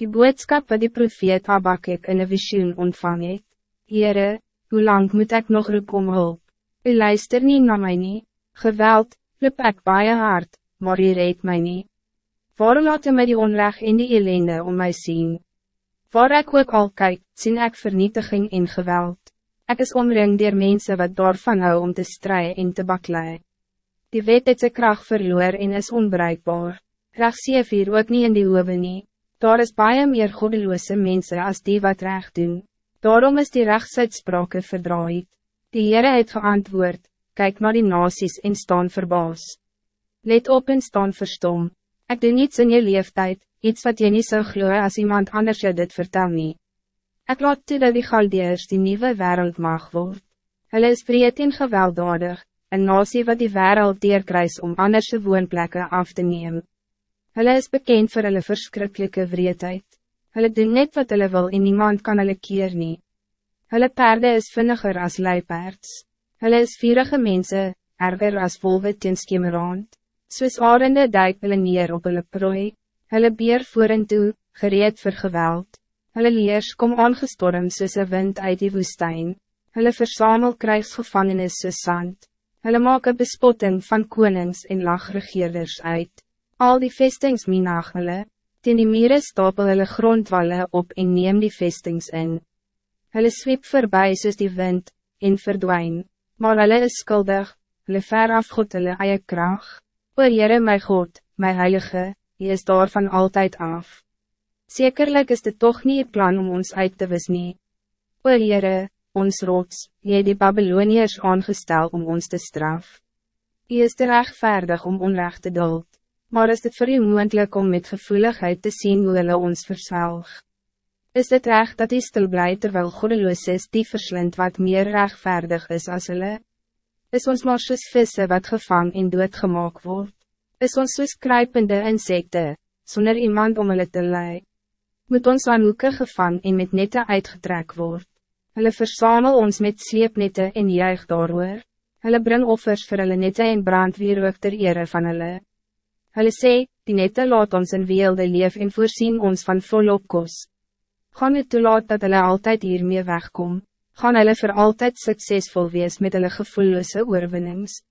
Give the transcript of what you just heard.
Die boodskap wat die profeet Habakkuk in een visioen ontvang het. Heere, hoe lang moet ik nog roep om hulp? U luister niet naar mij nie. Geweld, roep ek baie hard, maar u reed mij niet. Waarom laat u my die onrecht en die ellende om mij zien? Waar ik ook al kijk, zie ik vernietiging en geweld. Ik is omring door mensen wat daarvan hou om te strijden en te baklei. Die wet het sy kracht verloor en is onbruikbaar. Rechtsie vier ook niet in die hoewe nie. Daar is baie meer goddeloze mensen als die wat recht doen. Daarom is die rechtsuitsprake verdraaid. Die Heere het geantwoord, kijk naar die nasies en staan verbaas. Let op en staan verstom. Ik doe niets in je leeftijd, iets wat je niet zou gloeien als iemand anders je dit vertel nie. Ik laat toe dat die Galdeers die nieuwe wereld mag word. Hulle is breed en gewelddadig, een nasie wat die wereld deerkruis om anderse woonplekken af te nemen. Hulle is bekend voor hulle verschrikkelijke wreedheid. Hulle doen net wat hulle wil en niemand kan hulle keer nie. Hulle perde is vinniger als luipaards. Hulle is vierige mensen, erger als wolwe teen skemerand. Soos arende duik hulle neer op hulle prooi. Hulle beer voeren toe, gereed voor geweld. Hulle leers kom aangestorm soos een wind uit die woestijn. Hulle versamel krijgsgevangenis soos sand. Hulle maak een bespotting van konings en lagregeerders uit. Al die vestings minag hulle, teen die mire stapel hulle grondwalle op en neem die vestings in. Hulle sweep voorbij soos die wind, en verdwijn, maar hulle is skuldig, hulle ver af God hulle eie kracht. O Heere my God, my Heilige, Hy is daar van altijd af. Zekerlijk is dit toch niet het plan om ons uit te wis nie. O Heere, ons rots, Jy het die Babyloniërs aangestel om ons te straf. Hy is te rechtvaardig om onrecht te duld, maar is dit voor u moendlik om met gevoeligheid te zien hoe hulle ons verswelg? Is het recht dat die stil bly terwyl godeloos is die verslind wat meer rechtvaardig is als hulle? Is ons maar soos visse wat gevang en doodgemaak word? Is ons soos kruipende insekte, zonder iemand om hulle te leiden? moet ons aan hoeke gevang en met nette uitgetrek word. Hulle versamel ons met sleepnette en juig daaroor. Hulle bring offers vir hulle nette en brandweer ook ter ere van hulle. Hulle sê, die nette laat ons in weelde leef en voorzien ons van volop kos. Gaan het toelaat dat hulle altijd hiermee wegkom. Gaan hulle voor altijd succesvol wees met hulle gevoellose oorwinnings.